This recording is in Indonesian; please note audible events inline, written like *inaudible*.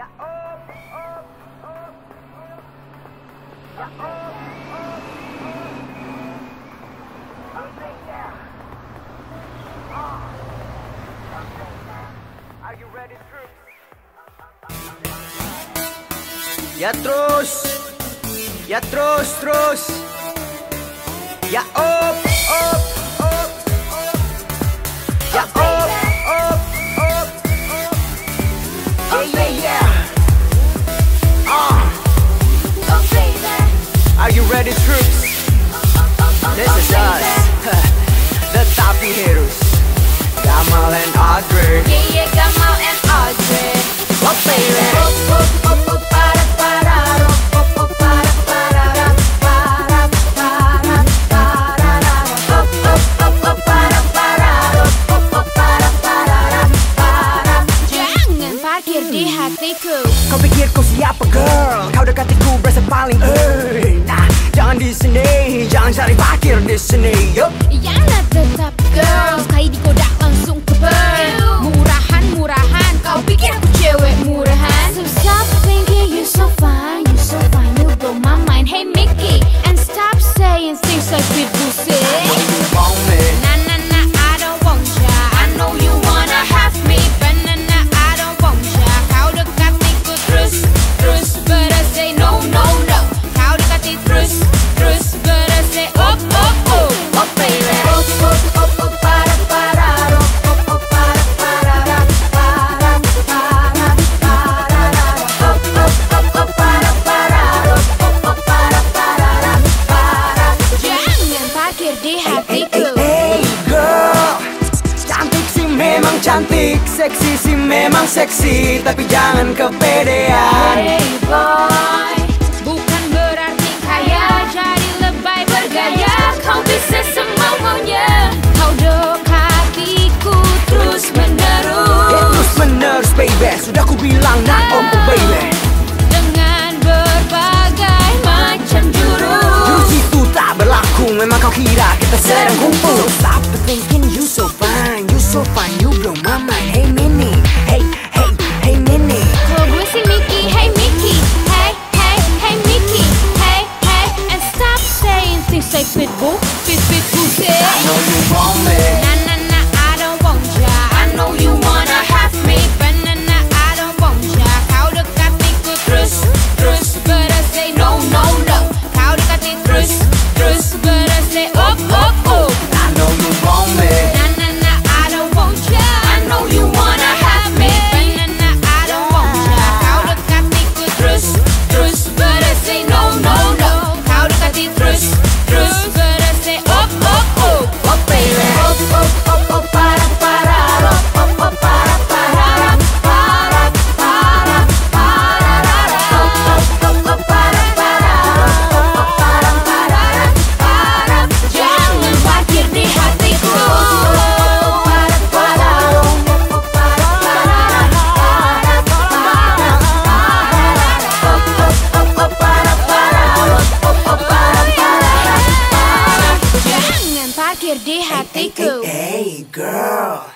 Ya terus, ya terus terus, ya op op op, ya op op op, yeah, yeah. Ready troops? This is us *laughs* The Tapi Heroes Gamal and Audrey Yeah, yeah, Gamal and Audrey. Rap, para. Jangan parkir di hatiku. Kau pikir kau siapa girl? Kau dekatiku berasa paling eh. Di sini, jangan cari parkir di sini. Yup. Yalah tetap girls Kayak di cantik, seksi sih memang seksi, tapi jangan kepedean. Hey boy, bukan berarti kaya jadi lebay bergaya. Kau bisa semau maunya. Kau dekatiku terus menerus Terus menerus baby, sudah ku bilang nah oh oh, baby. dengan berbagai macam jurus. Jurus itu tak berlaku, memang kau kira kita sedang kumpul. So stop thinking you so fine, you so fine, From Hey girl.